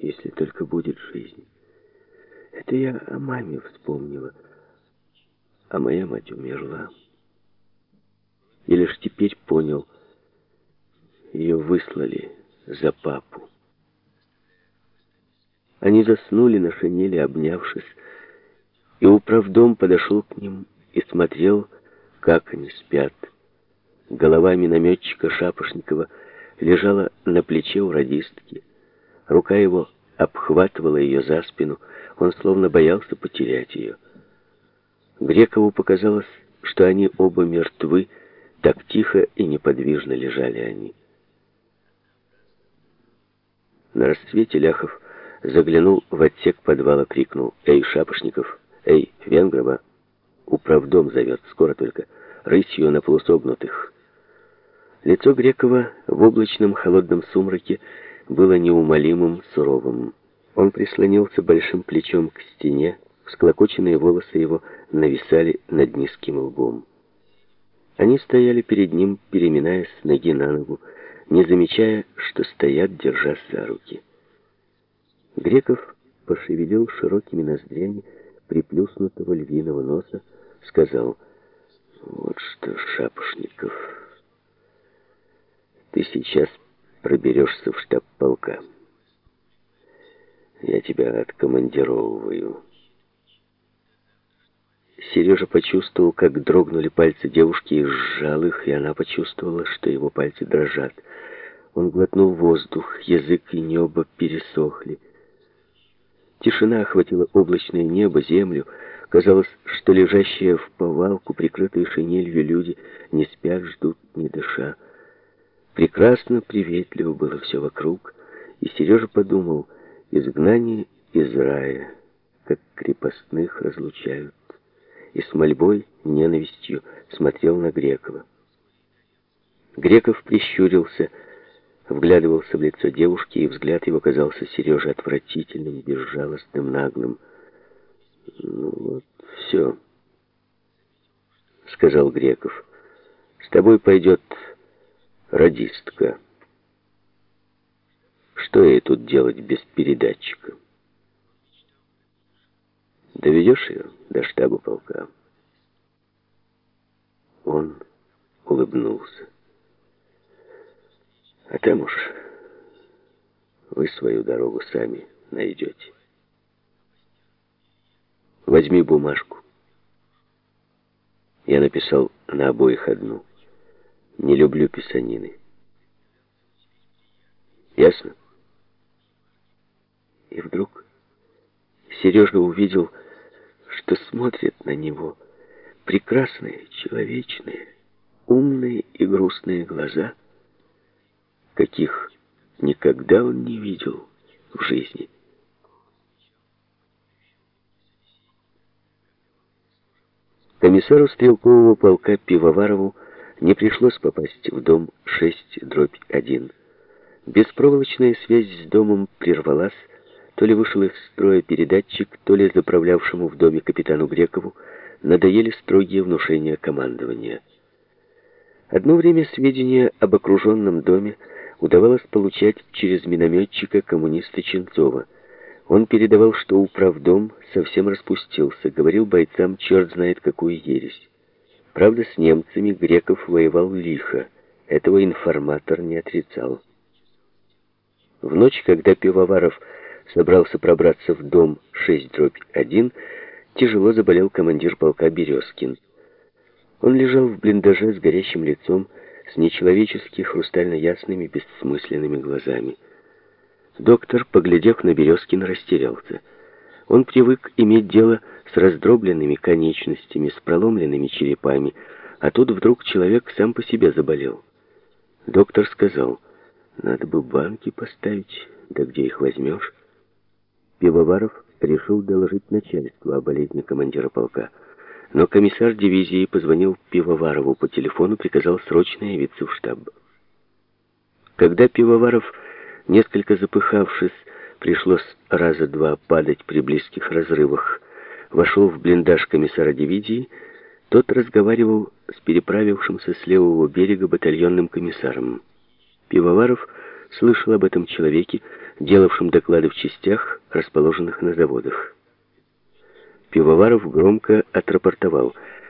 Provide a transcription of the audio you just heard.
если только будет жизнь. Это я о маме вспомнила, а моя мать умерла. И лишь теперь понял, ее выслали за папу. Они заснули на шинели, обнявшись, и управдом подошел к ним и смотрел, как они спят. Голова минометчика Шапошникова лежала на плече у радистки. Рука его обхватывала ее за спину, он словно боялся потерять ее. Грекову показалось, что они оба мертвы, так тихо и неподвижно лежали они. На рассвете Ляхов заглянул в отсек подвала, крикнул «Эй, Шапошников! Эй, Венгрова! Управдом зовет, скоро только, рысью на полусогнутых!» Лицо Грекова в облачном холодном сумраке было неумолимым, суровым. Он прислонился большим плечом к стене, всклокоченные волосы его нависали над низким лбом. Они стояли перед ним, переминаясь с ноги на ногу, не замечая, что стоят, держась за руки. Греков пошевелил широкими ноздрями приплюснутого львиного носа, сказал, «Вот что, Шапошников, ты сейчас проберешься в штаб полка. Я тебя откомандировываю». Сережа почувствовал, как дрогнули пальцы девушки и сжал их, и она почувствовала, что его пальцы дрожат. Он глотнул воздух, язык и небо пересохли. Тишина охватила облачное небо, землю. Казалось, что лежащие в повалку, прикрытые шинелью люди, не спят, ждут, не дыша. Прекрасно, приветливо было все вокруг, и Сережа подумал, изгнание из рая, как крепостных разлучают, и с мольбой, ненавистью смотрел на Грекова. Греков прищурился, вглядывался в лицо девушки, и взгляд его казался Сереже отвратительным, безжалостным, наглым. «Ну вот, все», — сказал Греков. «С тобой пойдет радистка. Что ей тут делать без передатчика? Доведешь ее до штаба полка?» Он улыбнулся. А там уж вы свою дорогу сами найдете. Возьми бумажку. Я написал на обоих одну. Не люблю писанины. Ясно? И вдруг Сережа увидел, что смотрят на него прекрасные, человечные, умные и грустные глаза — каких никогда он не видел в жизни. Комиссару стрелкового полка Пивоварову не пришлось попасть в дом 6-1. Беспроволочная связь с домом прервалась, то ли вышел из строя передатчик, то ли заправлявшему в доме капитану Грекову надоели строгие внушения командования. Одно время сведения об окруженном доме удавалось получать через минометчика коммуниста Ченцова. Он передавал, что управдом совсем распустился, говорил бойцам черт знает какую ересь. Правда, с немцами Греков воевал лихо, этого информатор не отрицал. В ночь, когда Пивоваров собрался пробраться в дом 6-1, тяжело заболел командир полка Березкин. Он лежал в блиндаже с горящим лицом, с нечеловечески хрустально ясными бессмысленными глазами. Доктор, поглядев на Березкина, растерялся. Он привык иметь дело с раздробленными конечностями, с проломленными черепами, а тут вдруг человек сам по себе заболел. Доктор сказал, надо бы банки поставить, да где их возьмешь? Пивоваров решил доложить начальству о болезни командира полка. Но комиссар дивизии позвонил Пивоварову по телефону, приказал срочно явиться в штаб. Когда Пивоваров, несколько запыхавшись, пришлось раза два падать при близких разрывах, вошел в блиндаж комиссара дивизии, тот разговаривал с переправившимся с левого берега батальонным комиссаром. Пивоваров слышал об этом человеке, делавшим доклады в частях, расположенных на заводах. Пивоваров громко отрапортовал.